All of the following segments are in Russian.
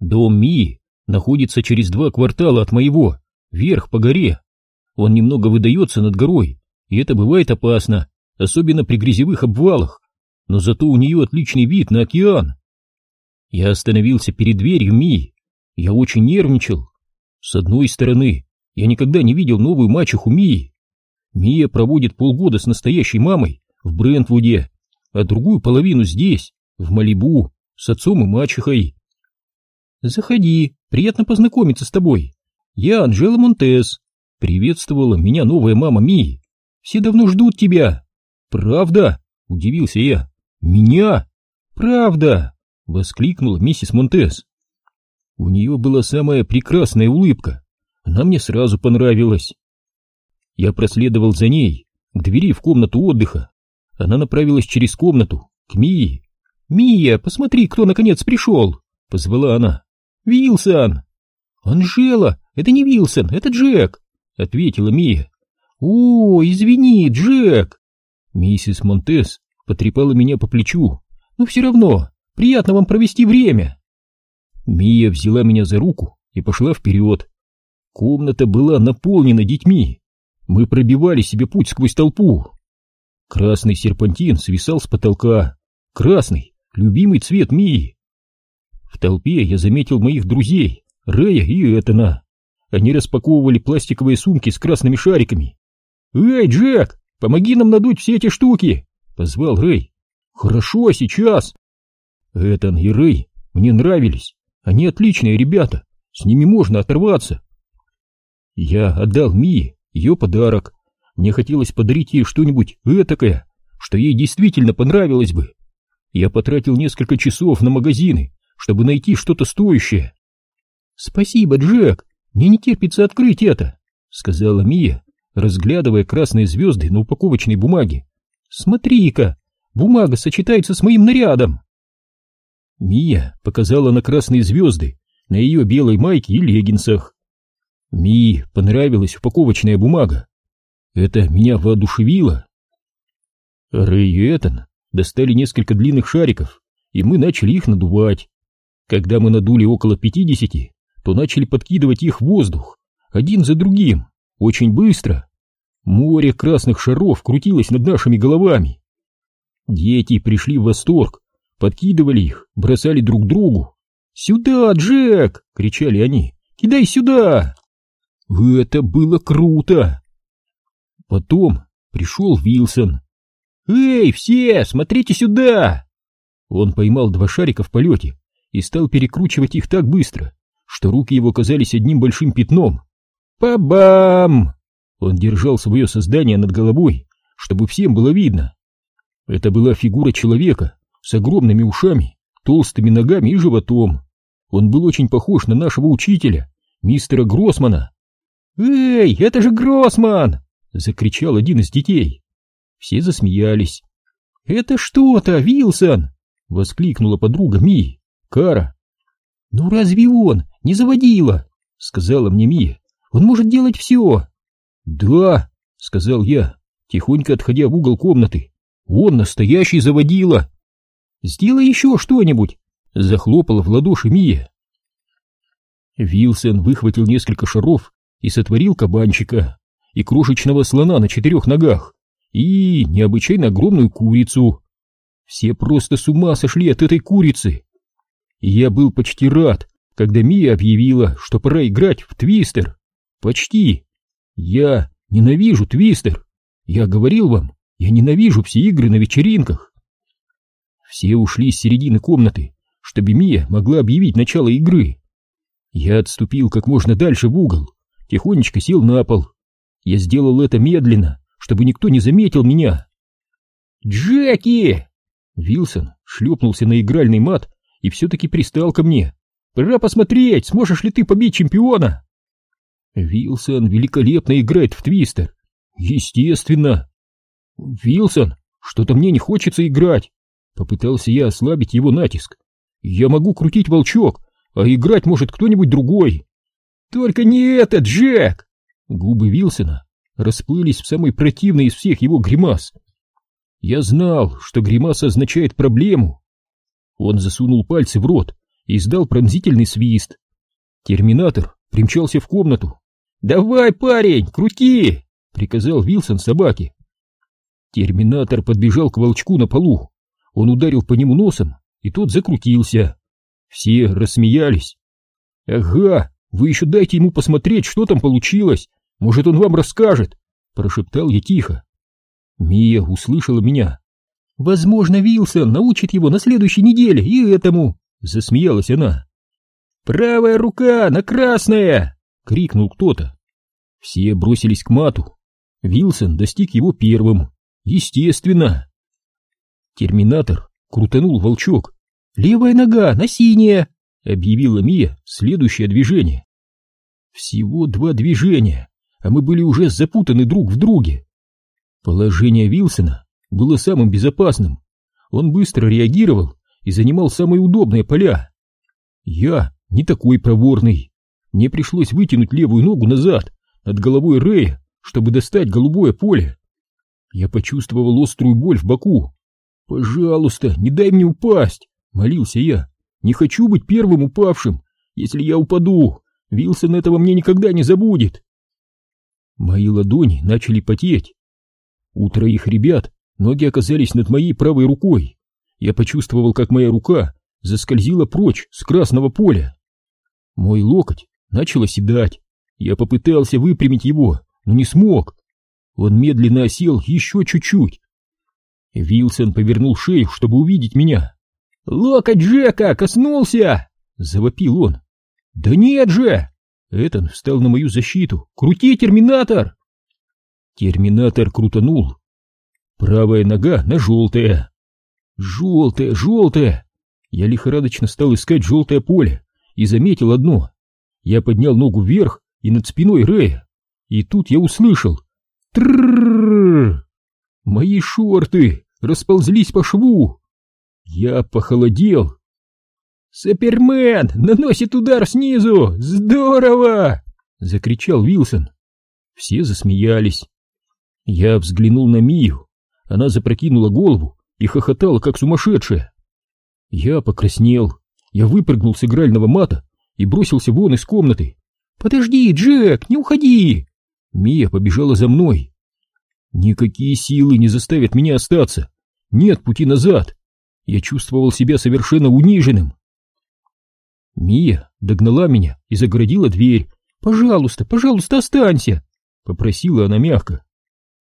Дом Мии находится через два квартала от моего, вверх по горе. Он немного выдается над горой, и это бывает опасно, особенно при грязевых обвалах, но зато у нее отличный вид на океан. Я остановился перед дверью Мии. Я очень нервничал. С одной стороны, я никогда не видел новую мачеху Мии. Мия проводит полгода с настоящей мамой в Брентвуде, а другую половину здесь, в Малибу, с отцом и мачехой. «Заходи, приятно познакомиться с тобой. Я Анжела Монтес», — приветствовала меня новая мама Мии. «Все давно ждут тебя». «Правда?» — удивился я. «Меня?» «Правда!» — воскликнула миссис Монтес. У нее была самая прекрасная улыбка. Она мне сразу понравилась. Я проследовал за ней, к двери в комнату отдыха. Она направилась через комнату, к Мии. «Мия, посмотри, кто наконец пришел!» — позвала она. «Вилсон!» «Анжела, это не Вилсон, это Джек!» — ответила Мия. «О, извини, Джек!» Миссис Монтес потрепала меня по плечу. «Но все равно, приятно вам провести время!» Мия взяла меня за руку и пошла вперед. Комната была наполнена детьми. Мы пробивали себе путь сквозь толпу. Красный серпантин свисал с потолка. Красный, любимый цвет Мии. В толпе я заметил моих друзей, Рэя и Этана. Они распаковывали пластиковые сумки с красными шариками. «Эй, Джек, помоги нам надуть все эти штуки!» — позвал Рэй. «Хорошо, сейчас!» Этан и Рэй мне нравились. Они отличные ребята, с ними можно оторваться. Я отдал Мии ее подарок. Мне хотелось подарить ей что-нибудь этакое, что ей действительно понравилось бы. Я потратил несколько часов на магазины, чтобы найти что-то стоящее. «Спасибо, Джек, мне не терпится открыть это», — сказала Мия, разглядывая красные звезды на упаковочной бумаге. «Смотри-ка, бумага сочетается с моим нарядом». Мия показала на красные звезды на ее белой майке и леггинсах. Мии понравилась упаковочная бумага. Это меня воодушевило. Рэй и Этан достали несколько длинных шариков, и мы начали их надувать. Когда мы надули около пятидесяти, то начали подкидывать их в воздух, один за другим, очень быстро. Море красных шаров крутилось над нашими головами. Дети пришли в восторг, подкидывали их, бросали друг другу. «Сюда, Джек!» — кричали они. «Кидай сюда!» Это было круто! Потом пришел Вилсон. «Эй, все, смотрите сюда!» Он поймал два шарика в полете и стал перекручивать их так быстро, что руки его казались одним большим пятном. «Па-бам!» Он держал свое создание над головой, чтобы всем было видно. Это была фигура человека с огромными ушами, толстыми ногами и животом. Он был очень похож на нашего учителя, мистера Гроссмана. «Эй, это же Гроссман!» — закричал один из детей. Все засмеялись. «Это что-то, Вилсон!» — воскликнула подруга Ми, Кара. «Ну разве он не заводила?» — сказала мне Мия. «Он может делать все!» «Да!» — сказал я, тихонько отходя в угол комнаты. «Он настоящий заводила!» «Сделай еще что-нибудь!» — захлопала в ладоши Мия. Вилсон выхватил несколько шаров и сотворил кабанчика, и крошечного слона на четырех ногах, и необычайно огромную курицу. Все просто с ума сошли от этой курицы. И я был почти рад, когда Мия объявила, что пора играть в твистер. Почти. Я ненавижу твистер. Я говорил вам, я ненавижу все игры на вечеринках. Все ушли с середины комнаты, чтобы Мия могла объявить начало игры. Я отступил как можно дальше в угол тихонечко сел на пол. Я сделал это медленно, чтобы никто не заметил меня. «Джеки!» Вилсон шлепнулся на игральный мат и все-таки пристал ко мне. «Пора посмотреть, сможешь ли ты побить чемпиона!» Вилсон великолепно играет в твистер. Естественно. Вилсон, что-то мне не хочется играть. Попытался я ослабить его натиск. Я могу крутить волчок, а играть может кто-нибудь другой. «Только не это, Джек!» Губы Вилсона расплылись в самой противной из всех его гримас. Я знал, что гримаса означает проблему. Он засунул пальцы в рот и издал пронзительный свист. Терминатор примчался в комнату. «Давай, парень, крути!» — приказал Вилсон собаке. Терминатор подбежал к волчку на полу. Он ударил по нему носом, и тот закрутился. Все рассмеялись. «Ага, вы еще дайте ему посмотреть, что там получилось. Может, он вам расскажет», — прошептал я тихо. Мия услышала меня. «Возможно, Вилсон научит его на следующей неделе и этому», — засмеялась она. «Правая рука на красное!» — крикнул кто-то. Все бросились к мату. Вилсон достиг его первым. Естественно. Терминатор крутанул волчок. «Левая нога на синее!» — объявила Мия следующее движение. Всего два движения, а мы были уже запутаны друг в друге. Положение Вилсона было самым безопасным. Он быстро реагировал и занимал самые удобные поля. Я не такой проворный. Мне пришлось вытянуть левую ногу назад, над головой Рэя, чтобы достать голубое поле. Я почувствовал острую боль в боку. «Пожалуйста, не дай мне упасть!» — молился я. «Не хочу быть первым упавшим. Если я упаду, Вилсон этого мне никогда не забудет!» Мои ладони начали потеть. У троих ребят ноги оказались над моей правой рукой. Я почувствовал, как моя рука заскользила прочь с красного поля. Мой локоть начал оседать. Я попытался выпрямить его, но не смог. Он медленно осел еще чуть-чуть. Вилсон повернул шею, чтобы увидеть меня. «Локоть Джека коснулся!» — завопил он. «Да нет же!» Этон встал на мою защиту. «Крути, терминатор!» Терминатор крутанул. Правая нога на желтое. Желтое, желтое! Я лихорадочно стал искать желтое поле и заметил одно. Я поднял ногу вверх и над спиной Рэя. И тут я услышал. Тррррррр! Мои шорты расползлись по шву. Я похолодел. «Супермен наносит удар снизу! Здорово!» — закричал Вилсон. Все засмеялись. Я взглянул на Мию. Она запрокинула голову и хохотала, как сумасшедшая. Я покраснел. Я выпрыгнул с игрального мата и бросился вон из комнаты. «Подожди, Джек, не уходи!» Мия побежала за мной. Никакие силы не заставят меня остаться. Нет пути назад. Я чувствовал себя совершенно униженным. Мия догнала меня и загородила дверь. «Пожалуйста, пожалуйста, останься!» — попросила она мягко.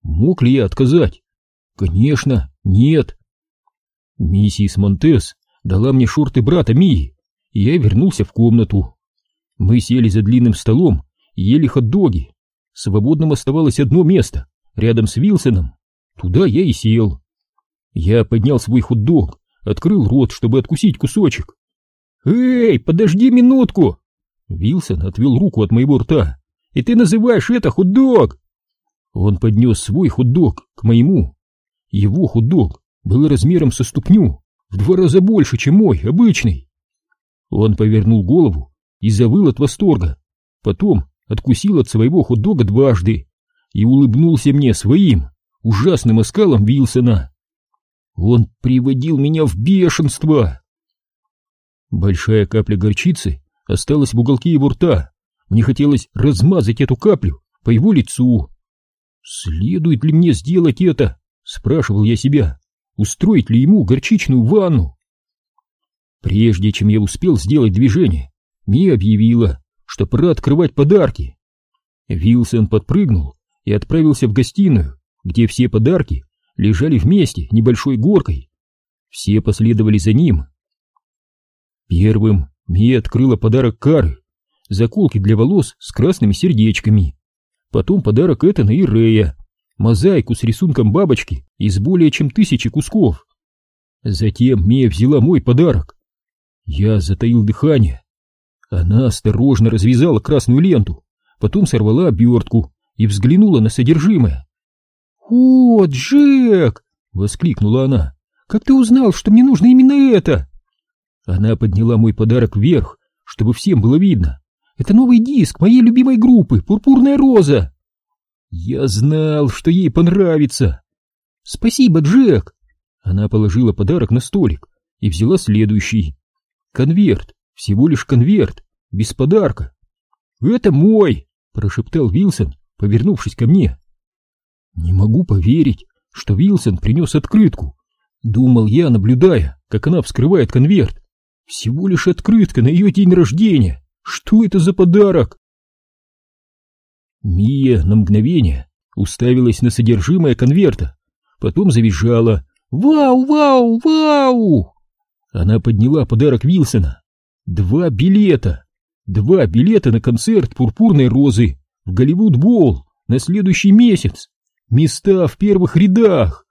Мог ли я отказать? Конечно, нет. Миссис Монтес дала мне шорты брата Мии, и я вернулся в комнату. Мы сели за длинным столом и ели хот-доги. Свободным оставалось одно место, рядом с Вилсоном. Туда я и сел. Я поднял свой хот-дог, открыл рот, чтобы откусить кусочек. «Эй, подожди минутку!» Вилсон отвел руку от моего рта. «И ты называешь это хот-дог?» Он поднес свой хот-дог к моему. Его хот-дог был размером со ступню, в два раза больше, чем мой, обычный. Он повернул голову и завыл от восторга. Потом откусил от своего хот-дога дважды и улыбнулся мне своим ужасным оскалом Вилсона. Он приводил меня в бешенство. Большая капля горчицы осталась в уголке его рта. Мне хотелось размазать эту каплю по его лицу. Следует ли мне сделать это? Спрашивал я себя. Устроить ли ему горчичную ванну? Прежде чем я успел сделать движение, Мия объявила, что пора открывать подарки. Вилсон подпрыгнул и отправился в гостиную, где все подарки лежали вместе небольшой горкой. Все последовали за ним. Первым Мия открыла подарок Кары, заколки для волос с красными сердечками. Потом подарок Этана и Рея, мозаику с рисунком бабочки из более чем тысячи кусков. Затем Мия взяла мой подарок. Я затаил дыхание. Она осторожно развязала красную ленту, потом сорвала обертку и взглянула на содержимое. «О, Джек!» — воскликнула она. «Как ты узнал, что мне нужно именно это?» Она подняла мой подарок вверх, чтобы всем было видно. Это новый диск моей любимой группы «Пурпурная роза». Я знал, что ей понравится. Спасибо, Джек. Она положила подарок на столик и взяла следующий. Конверт Всего лишь конверт, без подарка. «Это мой!» — прошептал Вилсон, повернувшись ко мне. «Не могу поверить, что Вилсон принес открытку», — думал я, наблюдая, как она вскрывает конверт. «Всего лишь открытка на ее день рождения! Что это за подарок?» Мия на мгновение уставилась на содержимое конверта, потом завизжала «Вау, вау, вау!» Она подняла подарок Вилсона. Два билета. Два билета на концерт «Пурпурной розы» в Голливуд-Боул на следующий месяц. Места в первых рядах.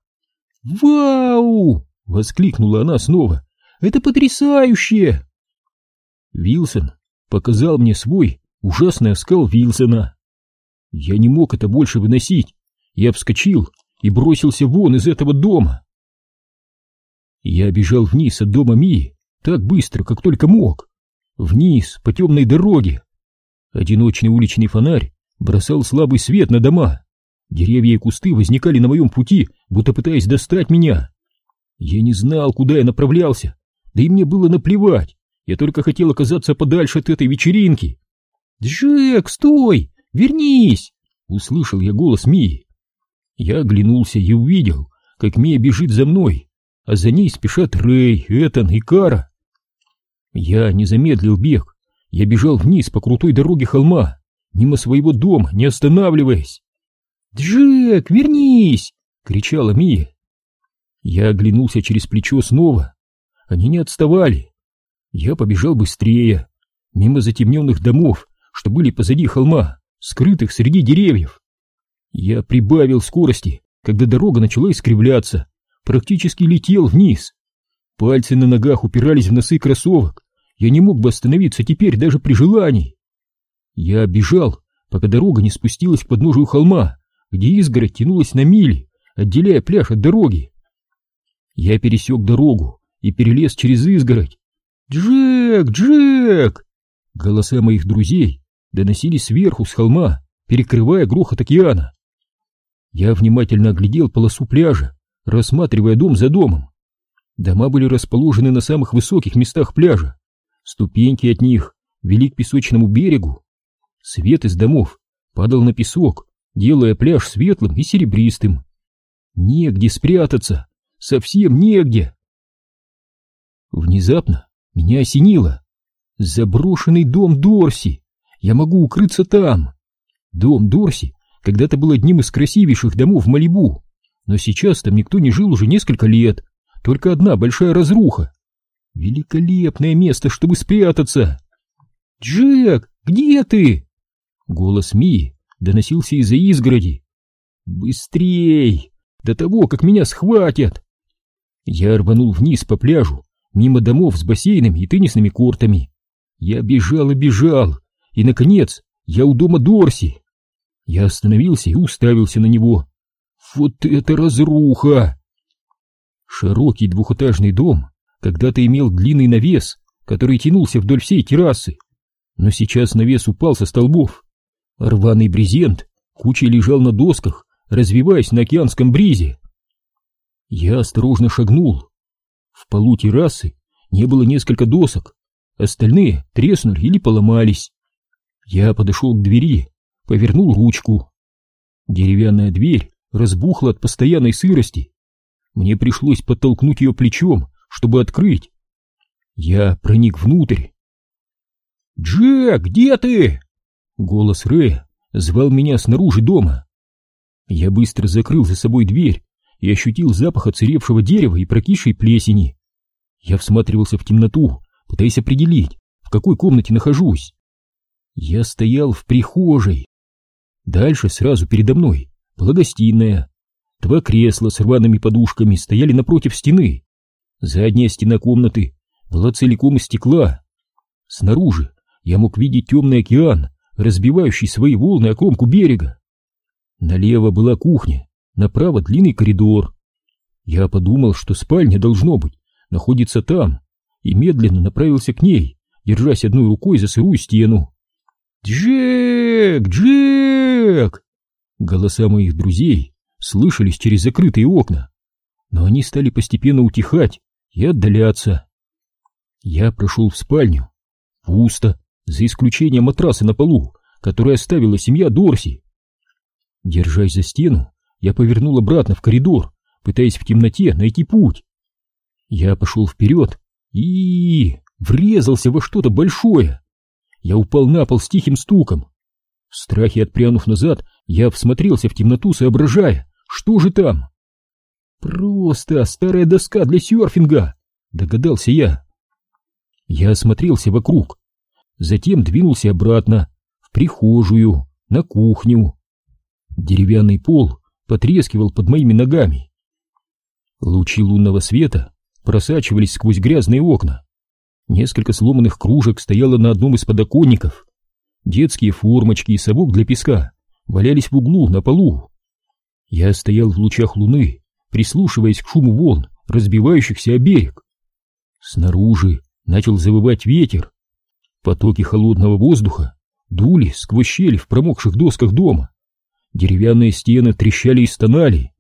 «Вау!» — воскликнула она снова. «Это потрясающе!» Вилсон показал мне свой ужасный оскал Вилсона. Я не мог это больше выносить. Я вскочил и бросился вон из этого дома. Я бежал вниз от дома Мии так быстро, как только мог. Вниз, по темной дороге. Одиночный уличный фонарь бросал слабый свет на дома. Деревья и кусты возникали на моем пути, будто пытаясь достать меня. Я не знал, куда я направлялся, да и мне было наплевать. Я только хотел оказаться подальше от этой вечеринки. «Джек, стой! Вернись!» — услышал я голос Мии. Я оглянулся и увидел, как Мия бежит за мной, а за ней спешат Рэй, Этан и Кара. Я не замедлил бег, я бежал вниз по крутой дороге холма, мимо своего дома, не останавливаясь. «Джек, вернись!» — кричала Мия. Я оглянулся через плечо снова. Они не отставали. Я побежал быстрее, мимо затемненных домов, что были позади холма, скрытых среди деревьев. Я прибавил скорости, когда дорога начала искривляться, практически летел вниз. Пальцы на ногах упирались в носы кроссовок. Я не мог бы остановиться теперь даже при желании. Я бежал, пока дорога не спустилась к подножию холма, где изгородь тянулась на мили, отделяя пляж от дороги. Я пересек дорогу и перелез через изгородь. «Джек! Джек!» Голоса моих друзей доносились сверху с холма, перекрывая грохот океана. Я внимательно оглядел полосу пляжа, рассматривая дом за домом. Дома были расположены на самых высоких местах пляжа. Ступеньки от них вели к песочному берегу. Свет из домов падал на песок, делая пляж светлым и серебристым. Негде спрятаться, совсем негде. Внезапно меня осенило. Заброшенный дом Дорси. Я могу укрыться там. Дом Дорси когда-то был одним из красивейших домов в Малибу, но сейчас там никто не жил уже несколько лет, только одна большая разруха. Великолепное место, чтобы спрятаться. «Джек, где ты?» Голос Мии доносился из-за изгороди. «Быстрей! До того, как меня схватят!» Я рванул вниз по пляжу, мимо домов с бассейнами и теннисными кортами. Я бежал и бежал, и, наконец, я у дома Дорси. Я остановился и уставился на него. Вот это разруха! Широкий двухэтажный дом когда-то имел длинный навес, который тянулся вдоль всей террасы. Но сейчас навес упал со столбов. Рваный брезент кучей лежал на досках, развиваясь на океанском бризе. Я осторожно шагнул. В полу террасы не было несколько досок, остальные треснули или поломались. Я подошел к двери, повернул ручку. Деревянная дверь разбухла от постоянной сырости. Мне пришлось подтолкнуть ее плечом, чтобы открыть. Я проник внутрь. «Джек, где ты?» Голос Рэя звал меня снаружи дома. Я быстро закрыл за собой дверь и ощутил запах оцаревшего дерева и прокисшей плесени. Я всматривался в темноту, пытаясь определить, в какой комнате нахожусь. Я стоял в прихожей. Дальше, сразу передо мной, была гостиная. Два кресла с рваными подушками стояли напротив стены. Задняя стена комнаты была целиком из стекла. Снаружи я мог видеть темный океан, разбивающий свои волны о кромку берега. Налево была кухня, направо длинный коридор. Я подумал, что спальня, должно быть, находится там, и медленно направился к ней, держась одной рукой за сырую стену. «Джек! Джек!» Голоса моих друзей слышались через закрытые окна, но они стали постепенно утихать и отдаляться. Я прошел в спальню. Пусто, за исключением матраса на полу, который оставила семья Дорси. Держась за стену, я повернул обратно в коридор, пытаясь в темноте найти путь. Я пошел вперед и врезался во что-то большое. Я упал на пол с тихим стуком. В страхе отпрянув назад, я всмотрелся в темноту, соображая, что же там. Просто старая доска для серфинга, догадался я. Я осмотрелся вокруг, затем двинулся обратно, в прихожую, на кухню. Деревянный пол потрескивал под моими ногами. Лучи лунного света просачивались сквозь грязные окна. Несколько сломанных кружек стояло на одном из подоконников. Детские формочки и совок для песка валялись в углу на полу. Я стоял в лучах луны, прислушиваясь к шуму волн, разбивающихся о берег. Снаружи начал завывать ветер. Потоки холодного воздуха дули сквозь щели в промокших досках дома. Деревянные стены трещали и стонали.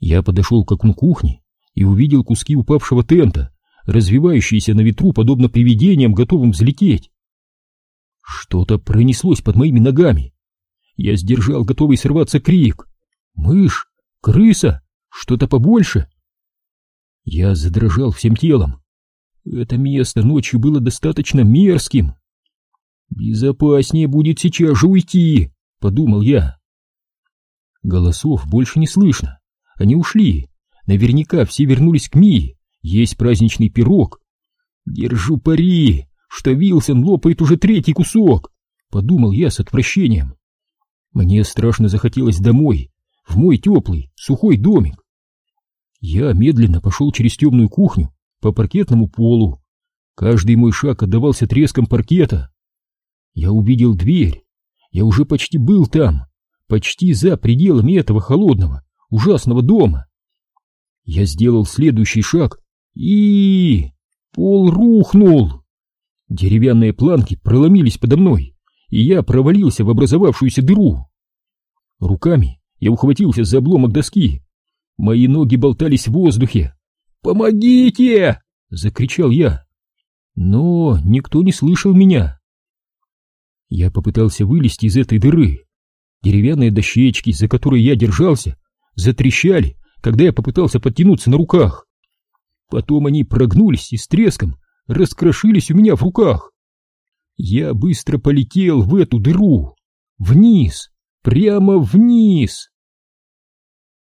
Я подошел к окну кухни и увидел куски упавшего тента, развивающиеся на ветру, подобно привидениям, готовым взлететь. Что-то пронеслось под моими ногами. Я сдержал готовый сорваться крик. Мышь, крыса, что-то побольше. Я задрожал всем телом. Это место ночью было достаточно мерзким. Безопаснее будет сейчас же уйти, подумал я. Голосов больше не слышно. Они ушли. Наверняка все вернулись к Мии. Есть праздничный пирог. Держу пари, что Вилсон лопает уже третий кусок, подумал я с отвращением. Мне страшно захотелось домой, в мой теплый, сухой домик. Я медленно пошел через темную кухню по паркетному полу. Каждый мой шаг отдавался треском паркета. Я увидел дверь. Я уже почти был там, почти за пределами этого холодного, ужасного дома. Я сделал следующий шаг и... Пол рухнул. Деревянные планки проломились подо мной, и я провалился в образовавшуюся дыру. Руками я ухватился за обломок доски. Мои ноги болтались в воздухе. «Помогите!» — закричал я. Но никто не слышал меня. Я попытался вылезти из этой дыры. Деревянные дощечки, за которые я держался, затрещали, когда я попытался подтянуться на руках. Потом они прогнулись и с треском раскрошились у меня в руках. Я быстро полетел в эту дыру. Вниз, прямо вниз.